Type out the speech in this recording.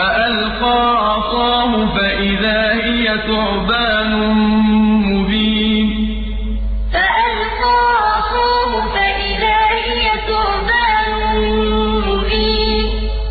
فَأَلْقَىٰ عَصَاهُ فَإِذَا هِيَ ثُعْبَانٌ